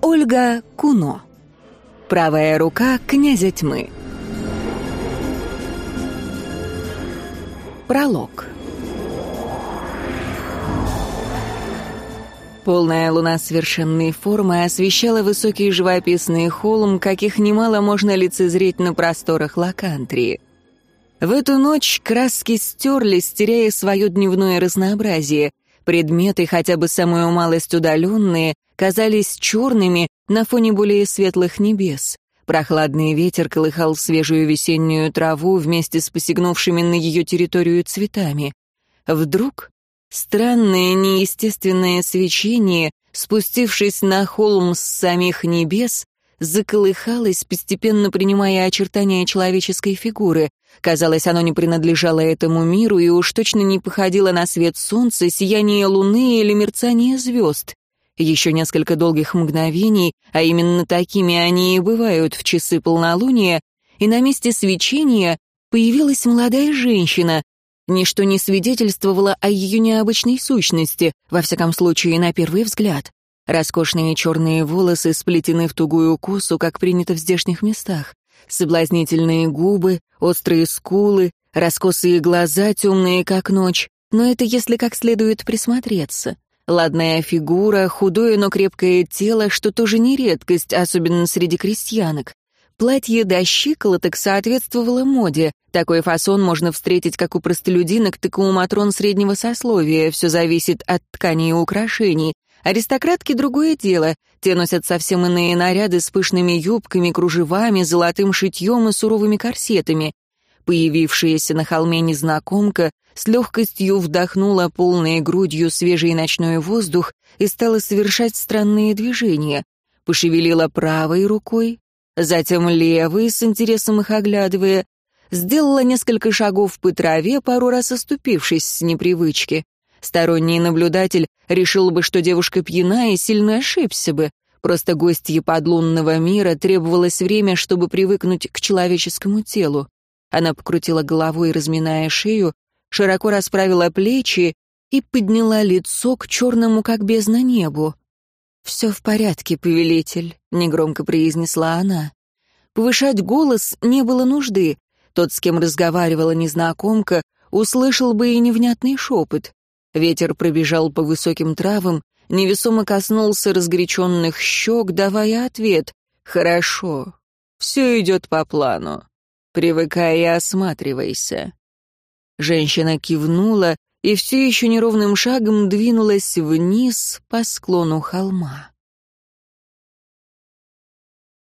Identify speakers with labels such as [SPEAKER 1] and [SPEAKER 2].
[SPEAKER 1] Ольга Куно. Правая рука князя тьмы. Пролог. Полная луна совершенной формы освещала высокий живописный холм, каких немало можно лицезреть на просторах Лакантрии. В эту ночь краски стерлись, теряя свое дневное разнообразие. Предметы, хотя бы самую малость удаленные, казались черными на фоне более светлых небес. Прохладный ветер колыхал свежую весеннюю траву вместе с посягнувшими на ее территорию цветами. Вдруг странное неестественное свечение, спустившись на холм с самих небес, заколыхалось, постепенно принимая очертания человеческой фигуры. Казалось, оно не принадлежало этому миру и уж точно не походило на свет солнца, сияние луны или мерцание звезд. Еще несколько долгих мгновений, а именно такими они и бывают в часы полнолуния, и на месте свечения появилась молодая женщина. Ничто не свидетельствовало о ее необычной сущности, во всяком случае, на первый взгляд. Роскошные черные волосы сплетены в тугую косу, как принято в здешних местах. Соблазнительные губы, острые скулы, раскосые глаза, темные как ночь. Но это если как следует присмотреться. Ладная фигура, худое, но крепкое тело, что тоже не редкость, особенно среди крестьянок. Платье до щиколоток соответствовало моде. Такой фасон можно встретить как у простолюдинок, так и у матрон среднего сословия. Все зависит от ткани и украшений. Аристократки — другое дело. Те носят совсем иные наряды с пышными юбками, кружевами, золотым шитьем и суровыми корсетами. Появившаяся на холме незнакомка с легкостью вдохнула полной грудью свежий ночной воздух и стала совершать странные движения. Пошевелила правой рукой, затем левой, с интересом их оглядывая, сделала несколько шагов по траве, пару раз оступившись с непривычки. Сторонний наблюдатель решил бы, что девушка пьяна и сильно ошибся бы. Просто гостье подлунного мира требовалось время, чтобы привыкнуть к человеческому телу. Она покрутила головой, разминая шею, широко расправила плечи и подняла лицо к черному, как бездна небу. «Все в порядке, повелитель», — негромко произнесла она. Повышать голос не было нужды. Тот, с кем разговаривала незнакомка, услышал бы и невнятный шепот. Ветер пробежал по высоким травам, невесомо коснулся разгоряченных щек, давая ответ «Хорошо, все идет по плану. Привыкай и осматривайся». Женщина кивнула и все еще неровным шагом двинулась вниз по склону холма.